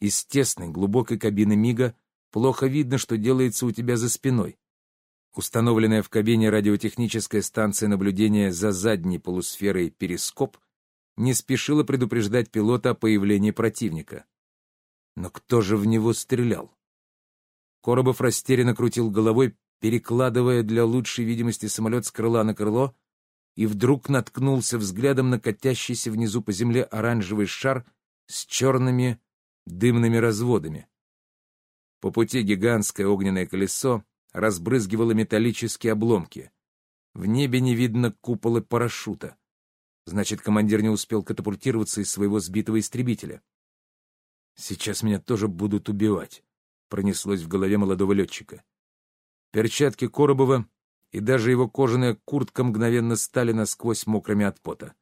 Из тесной, глубокой кабины Мига плохо видно, что делается у тебя за спиной. Установленная в кабине радиотехническая станция наблюдения за задней полусферой перископ не спешила предупреждать пилота о появлении противника. Но кто же в него стрелял? Коробов растерянно крутил головой, перекладывая для лучшей видимости самолет с крыла на крыло, и вдруг наткнулся взглядом на катящийся внизу по земле оранжевый шар с черными дымными разводами. По пути гигантское огненное колесо разбрызгивало металлические обломки. В небе не видно купола парашюта. Значит, командир не успел катапультироваться из своего сбитого истребителя. «Сейчас меня тоже будут убивать», — пронеслось в голове молодого летчика. Перчатки Коробова и даже его кожаная куртка мгновенно стали насквозь мокрыми от пота.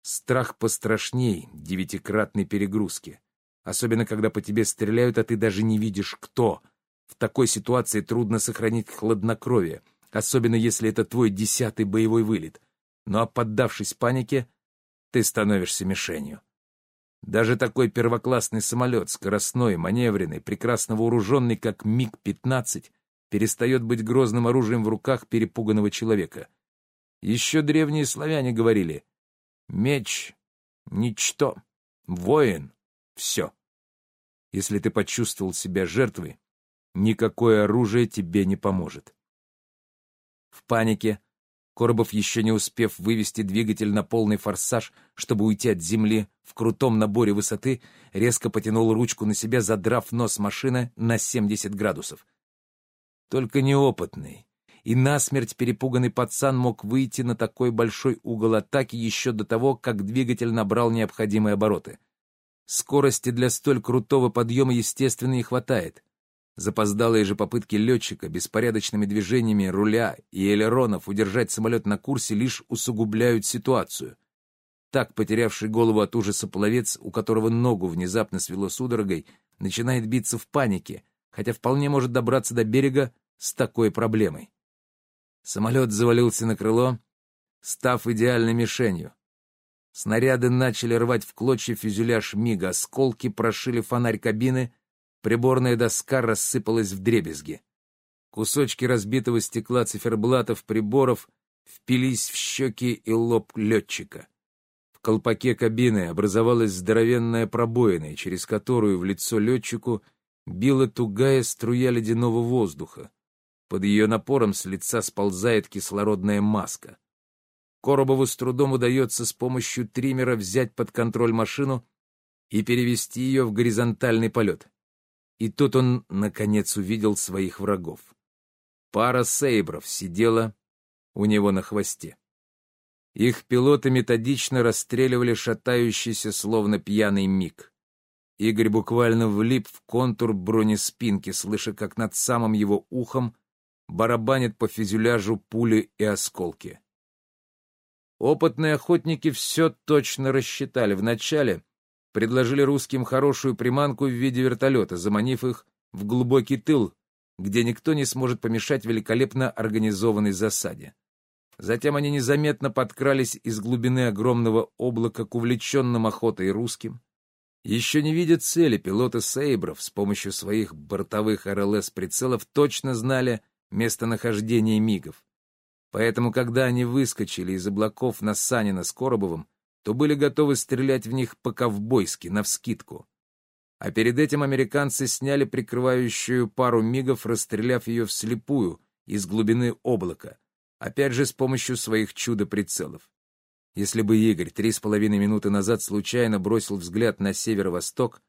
Страх пострашней девятикратной перегрузки. Особенно, когда по тебе стреляют, а ты даже не видишь, кто. В такой ситуации трудно сохранить хладнокровие, особенно если это твой десятый боевой вылет. Ну а поддавшись панике, ты становишься мишенью. Даже такой первоклассный самолет, скоростной, маневренный, прекрасно вооруженный, как МиГ-15, перестает быть грозным оружием в руках перепуганного человека. Еще древние славяне говорили «Меч — ничто, воин — все». Если ты почувствовал себя жертвой, Никакое оружие тебе не поможет. В панике, Коробов, еще не успев вывести двигатель на полный форсаж, чтобы уйти от земли, в крутом наборе высоты, резко потянул ручку на себя, задрав нос машины на 70 градусов. Только неопытный и насмерть перепуганный пацан мог выйти на такой большой угол атаки еще до того, как двигатель набрал необходимые обороты. Скорости для столь крутого подъема, естественно, не хватает. Запоздалые же попытки летчика беспорядочными движениями руля и элеронов удержать самолет на курсе лишь усугубляют ситуацию. Так потерявший голову от ужаса пловец, у которого ногу внезапно свело судорогой, начинает биться в панике, хотя вполне может добраться до берега с такой проблемой. Самолет завалился на крыло, став идеальной мишенью. Снаряды начали рвать в клочья фюзеляж мига, осколки прошили фонарь кабины — Приборная доска рассыпалась в дребезги. Кусочки разбитого стекла циферблатов приборов впились в щеки и лоб летчика. В колпаке кабины образовалась здоровенная пробоина, через которую в лицо летчику била тугая струя ледяного воздуха. Под ее напором с лица сползает кислородная маска. Коробову с трудом удается с помощью триммера взять под контроль машину и перевести ее в горизонтальный полет. И тут он, наконец, увидел своих врагов. Пара сейбров сидела у него на хвосте. Их пилоты методично расстреливали шатающийся, словно пьяный миг. Игорь буквально влип в контур бронеспинки, слыша, как над самым его ухом барабанят по фюзеляжу пули и осколки. Опытные охотники все точно рассчитали. Вначале предложили русским хорошую приманку в виде вертолета, заманив их в глубокий тыл, где никто не сможет помешать великолепно организованной засаде. Затем они незаметно подкрались из глубины огромного облака к увлеченным охотой русским. Еще не видя цели, пилоты Сейбров с помощью своих бортовых РЛС-прицелов точно знали местонахождение мигов. Поэтому, когда они выскочили из облаков на Санина с Коробовым, то были готовы стрелять в них по-ковбойски, навскидку. А перед этим американцы сняли прикрывающую пару мигов, расстреляв ее вслепую из глубины облака, опять же с помощью своих чудо-прицелов. Если бы Игорь три с половиной минуты назад случайно бросил взгляд на северо-восток,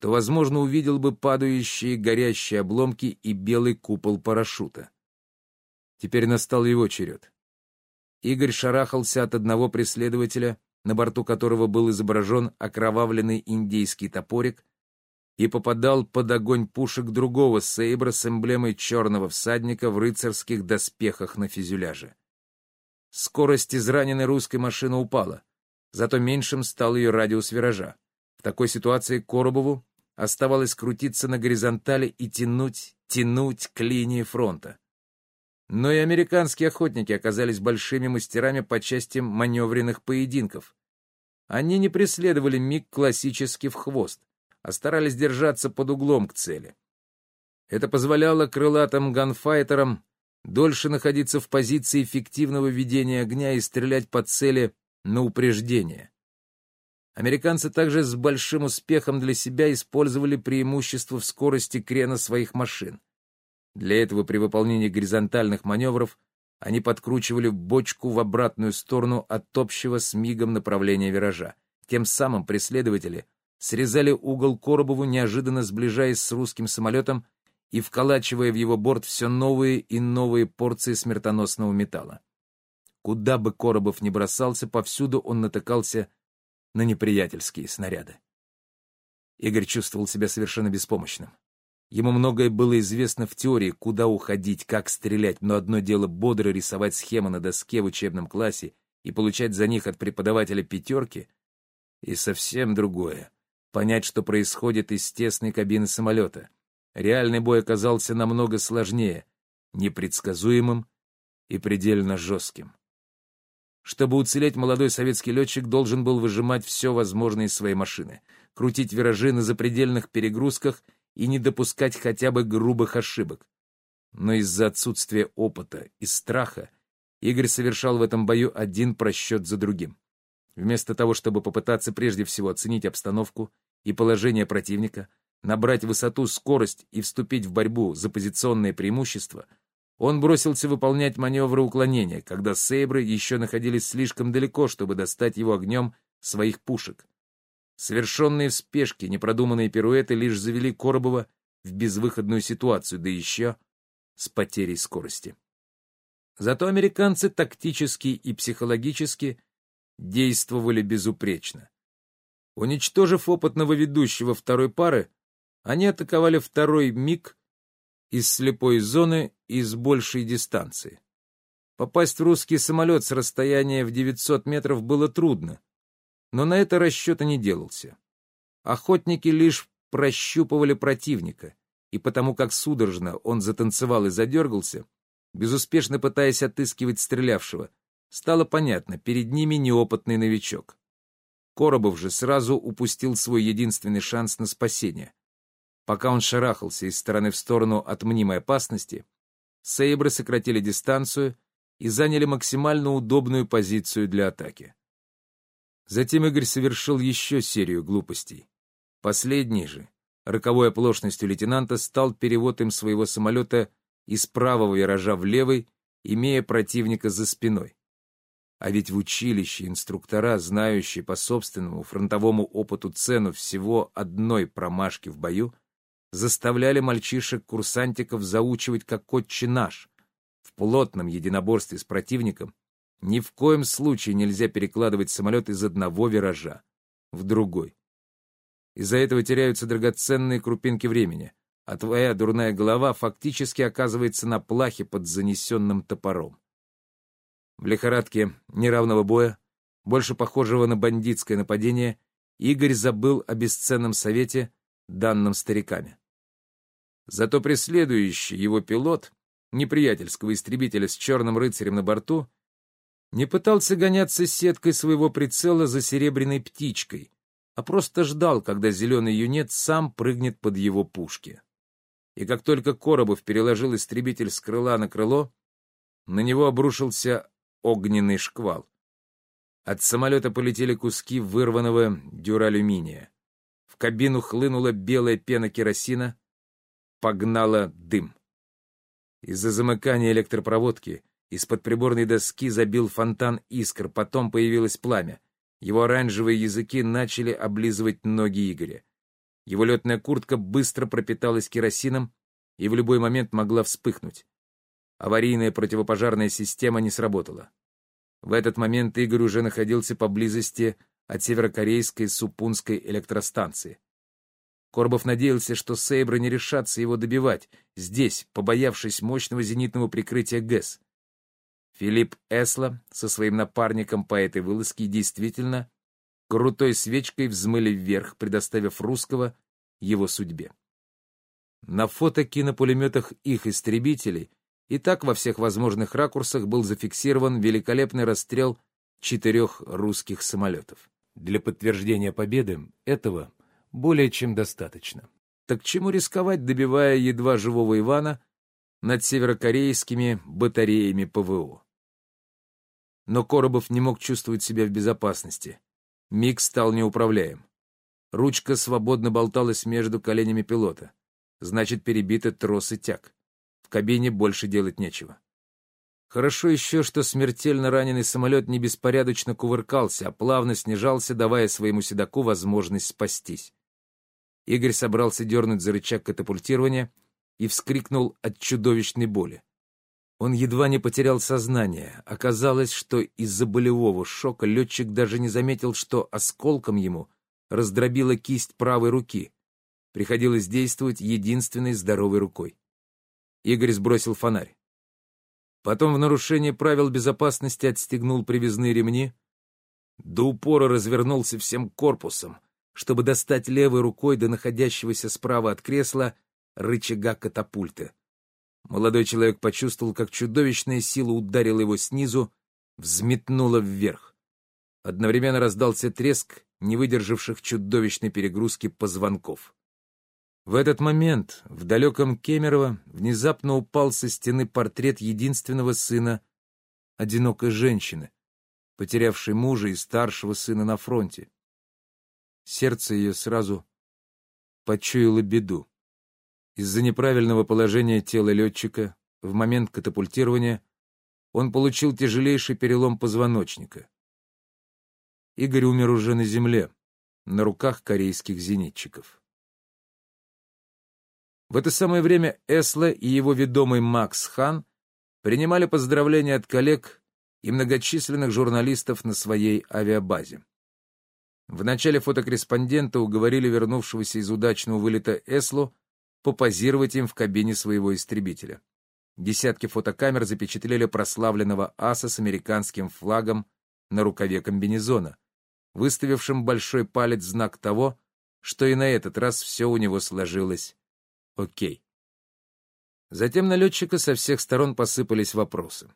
то, возможно, увидел бы падающие горящие обломки и белый купол парашюта. Теперь настал его черед. Игорь шарахался от одного преследователя, на борту которого был изображен окровавленный индейский топорик, и попадал под огонь пушек другого сейбра с эмблемой черного всадника в рыцарских доспехах на фюзеляже. Скорость израненной русской машины упала, зато меньшим стал ее радиус виража. В такой ситуации Коробову оставалось крутиться на горизонтали и тянуть, тянуть к линии фронта. Но и американские охотники оказались большими мастерами по части маневренных поединков. Они не преследовали миг классически в хвост, а старались держаться под углом к цели. Это позволяло крылатым ганфайтерам дольше находиться в позиции эффективного ведения огня и стрелять по цели на упреждение. Американцы также с большим успехом для себя использовали преимущество в скорости крена своих машин. Для этого при выполнении горизонтальных маневров они подкручивали бочку в обратную сторону от общего с мигом направления виража. Тем самым преследователи срезали угол Коробову, неожиданно сближаясь с русским самолетом и вколачивая в его борт все новые и новые порции смертоносного металла. Куда бы Коробов ни бросался, повсюду он натыкался на неприятельские снаряды. Игорь чувствовал себя совершенно беспомощным. Ему многое было известно в теории, куда уходить, как стрелять, но одно дело бодро рисовать схемы на доске в учебном классе и получать за них от преподавателя пятерки, и совсем другое — понять, что происходит из тесной кабины самолета. Реальный бой оказался намного сложнее, непредсказуемым и предельно жестким. Чтобы уцелеть, молодой советский летчик должен был выжимать все возможное из своей машины, крутить виражи на запредельных перегрузках — и не допускать хотя бы грубых ошибок. Но из-за отсутствия опыта и страха Игорь совершал в этом бою один просчет за другим. Вместо того, чтобы попытаться прежде всего оценить обстановку и положение противника, набрать высоту, скорость и вступить в борьбу за позиционное преимущество, он бросился выполнять маневры уклонения, когда сейбры еще находились слишком далеко, чтобы достать его огнем своих пушек. Совершенные в спешке непродуманные пируэты лишь завели Коробова в безвыходную ситуацию, да еще с потерей скорости. Зато американцы тактически и психологически действовали безупречно. Уничтожив опытного ведущего второй пары, они атаковали второй МиГ из слепой зоны и с большей дистанции. Попасть в русский самолет с расстояния в 900 метров было трудно, но на это расчета не делался. Охотники лишь прощупывали противника, и потому как судорожно он затанцевал и задергался, безуспешно пытаясь отыскивать стрелявшего, стало понятно, перед ними неопытный новичок. Коробов же сразу упустил свой единственный шанс на спасение. Пока он шарахался из стороны в сторону от мнимой опасности, Сейбры сократили дистанцию и заняли максимально удобную позицию для атаки. Затем Игорь совершил еще серию глупостей. Последний же, роковой оплошностью лейтенанта, стал перевод им своего самолета из правого виража в левый, имея противника за спиной. А ведь в училище инструктора, знающие по собственному фронтовому опыту цену всего одной промашки в бою, заставляли мальчишек-курсантиков заучивать как отче наш. В плотном единоборстве с противником ни в коем случае нельзя перекладывать самолет из одного виража в другой. Из-за этого теряются драгоценные крупинки времени, а твоя дурная голова фактически оказывается на плахе под занесенным топором. В лихорадке неравного боя, больше похожего на бандитское нападение, Игорь забыл о бесценном совете, данном стариками. Зато преследующий его пилот, неприятельского истребителя с черным рыцарем на борту, не пытался гоняться сеткой своего прицела за серебряной птичкой, а просто ждал, когда зеленый юнец сам прыгнет под его пушки. И как только Коробов переложил истребитель с крыла на крыло, на него обрушился огненный шквал. От самолета полетели куски вырванного дюралюминия. В кабину хлынула белая пена керосина, погнала дым. Из-за замыкания электропроводки из-под приборной доски забил фонтан искр, потом появилось пламя. Его оранжевые языки начали облизывать ноги Игоря. Его летная куртка быстро пропиталась керосином и в любой момент могла вспыхнуть. Аварийная противопожарная система не сработала. В этот момент Игорь уже находился поблизости от северокорейской Супунской электростанции. Корбов надеялся, что Сейбры не решатся его добивать, здесь, побоявшись мощного зенитного прикрытия ГЭС. Филипп Эсла со своим напарником по этой вылазке действительно крутой свечкой взмыли вверх, предоставив русского его судьбе. На фото кинопулеметах их истребителей и так во всех возможных ракурсах был зафиксирован великолепный расстрел четырех русских самолетов. Для подтверждения победы этого более чем достаточно. Так чему рисковать, добивая едва живого Ивана над северокорейскими батареями ПВО? Но Коробов не мог чувствовать себя в безопасности. Миг стал неуправляем. Ручка свободно болталась между коленями пилота. Значит, перебиты трос и тяг. В кабине больше делать нечего. Хорошо еще, что смертельно раненый самолет не беспорядочно кувыркался, а плавно снижался, давая своему седаку возможность спастись. Игорь собрался дернуть за рычаг катапультирования и вскрикнул от чудовищной боли. Он едва не потерял сознание. Оказалось, что из-за болевого шока летчик даже не заметил, что осколком ему раздробила кисть правой руки. Приходилось действовать единственной здоровой рукой. Игорь сбросил фонарь. Потом в нарушение правил безопасности отстегнул привязные ремни, до упора развернулся всем корпусом, чтобы достать левой рукой до находящегося справа от кресла рычага катапульты. Молодой человек почувствовал, как чудовищная сила ударила его снизу, взметнула вверх. Одновременно раздался треск не выдержавших чудовищной перегрузки позвонков. В этот момент в далеком Кемерово внезапно упал со стены портрет единственного сына одинокой женщины, потерявшей мужа и старшего сына на фронте. Сердце ее сразу почуяло беду. Из-за неправильного положения тела летчика в момент катапультирования он получил тяжелейший перелом позвоночника. Игорь умер уже на земле, на руках корейских зенитчиков. В это самое время Эсла и его ведомый Макс Хан принимали поздравления от коллег и многочисленных журналистов на своей авиабазе. В начале фотокорреспондента уговорили вернувшегося из удачного вылета Эслу попозировать им в кабине своего истребителя. Десятки фотокамер запечатлели прославленного аса с американским флагом на рукаве комбинезона, выставившим большой палец знак того, что и на этот раз все у него сложилось окей. Затем на летчика со всех сторон посыпались вопросы.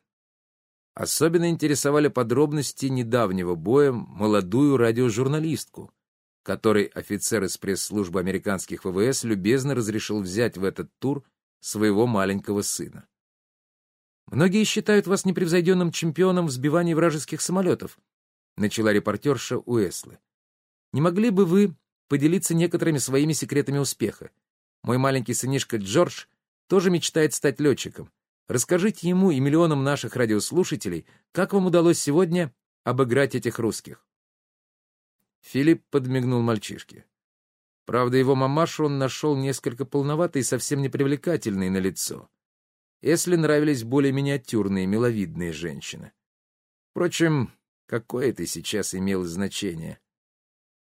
Особенно интересовали подробности недавнего боя молодую радиожурналистку, которой офицер из пресс-службы американских ВВС любезно разрешил взять в этот тур своего маленького сына. «Многие считают вас непревзойденным чемпионом в сбивании вражеских самолетов», начала репортерша Уэслы. «Не могли бы вы поделиться некоторыми своими секретами успеха? Мой маленький сынишка Джордж тоже мечтает стать летчиком. Расскажите ему и миллионам наших радиослушателей, как вам удалось сегодня обыграть этих русских. Филипп подмигнул мальчишке. Правда, его мамашу он нашел несколько полноватой и совсем непривлекательной на лицо. Эсли нравились более миниатюрные, миловидные женщины. Впрочем, какое это сейчас имело значение?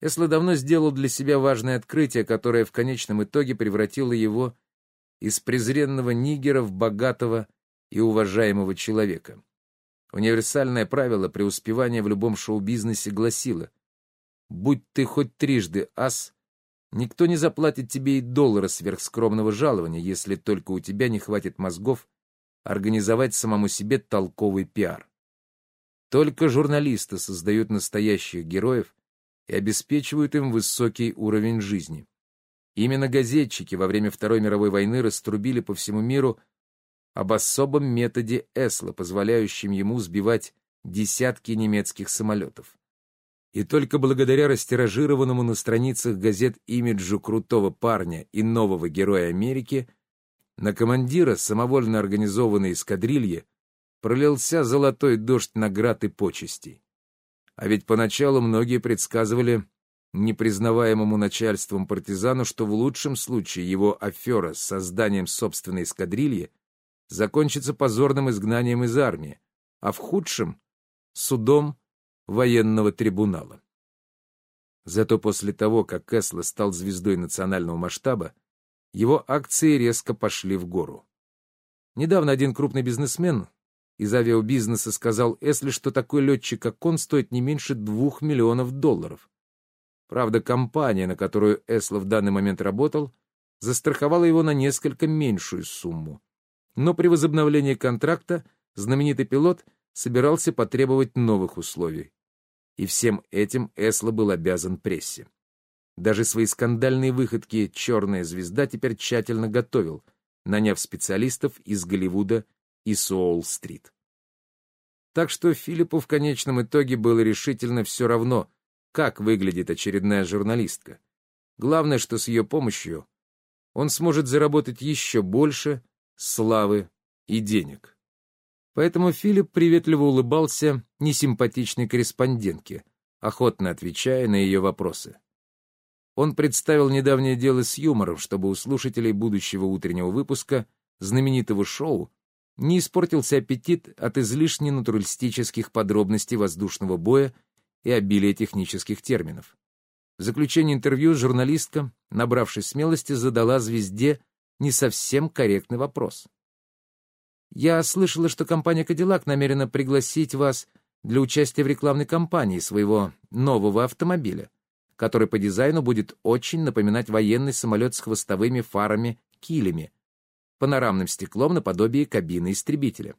Эсло давно сделал для себя важное открытие, которое в конечном итоге превратило его из презренного нигера в богатого и уважаемого человека. Универсальное правило преуспевания в любом шоу-бизнесе гласило «Будь ты хоть трижды ас, никто не заплатит тебе и доллара сверхскромного жалования, если только у тебя не хватит мозгов организовать самому себе толковый пиар». Только журналисты создают настоящих героев, и обеспечивают им высокий уровень жизни. Именно газетчики во время Второй мировой войны раструбили по всему миру об особом методе Эсла, позволяющем ему сбивать десятки немецких самолетов. И только благодаря растиражированному на страницах газет имиджу крутого парня и нового героя Америки на командира самовольно организованной эскадрильи пролился золотой дождь наград и почестей. А ведь поначалу многие предсказывали непризнаваемому начальством партизану, что в лучшем случае его афера с созданием собственной эскадрильи закончится позорным изгнанием из армии, а в худшем — судом военного трибунала. Зато после того, как Кэсла стал звездой национального масштаба, его акции резко пошли в гору. Недавно один крупный бизнесмен из авиабизнеса сказал Эсли, что такой летчик, как он, стоит не меньше двух миллионов долларов. Правда, компания, на которую Эсло в данный момент работал, застраховала его на несколько меньшую сумму. Но при возобновлении контракта знаменитый пилот собирался потребовать новых условий. И всем этим Эсло был обязан прессе. Даже свои скандальные выходки «Черная звезда» теперь тщательно готовил, наняв специалистов из Голливуда и Суолл-стрит. Так что Филиппу в конечном итоге было решительно все равно, как выглядит очередная журналистка. Главное, что с ее помощью он сможет заработать еще больше славы и денег. Поэтому Филипп приветливо улыбался несимпатичной корреспондентке, охотно отвечая на ее вопросы. Он представил недавнее дело с юмором, чтобы у слушателей будущего утреннего выпуска знаменитого шоу не испортился аппетит от излишне натуралистических подробностей воздушного боя и обилия технических терминов. В заключение интервью журналистка, набравшись смелости, задала звезде не совсем корректный вопрос. «Я слышала, что компания «Кадиллак» намерена пригласить вас для участия в рекламной кампании своего нового автомобиля, который по дизайну будет очень напоминать военный самолет с хвостовыми фарами-килями, панорамным стеклом наподобие кабины истребителя.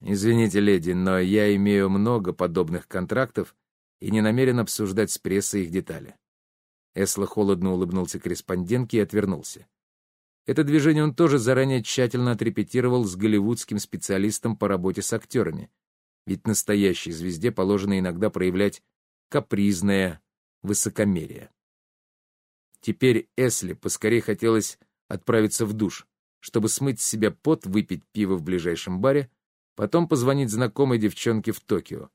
«Извините, леди, но я имею много подобных контрактов и не намерен обсуждать с прессой их детали». Эсло холодно улыбнулся корреспондентке и отвернулся. Это движение он тоже заранее тщательно отрепетировал с голливудским специалистом по работе с актерами, ведь настоящей звезде положено иногда проявлять капризное высокомерие. Теперь Эсли поскорее хотелось отправиться в душ, чтобы смыть с себя пот, выпить пиво в ближайшем баре, потом позвонить знакомой девчонке в Токио.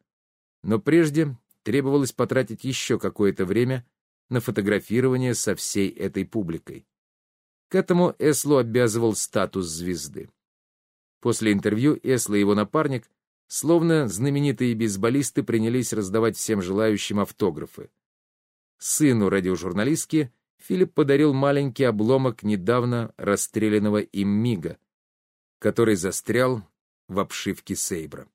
Но прежде требовалось потратить еще какое-то время на фотографирование со всей этой публикой. К этому Эслу обязывал статус звезды. После интервью Эсла и его напарник, словно знаменитые бейсболисты, принялись раздавать всем желающим автографы. Сыну радиожурналистки Филипп подарил маленький обломок недавно расстрелянного им Мига, который застрял в обшивке Сейбра.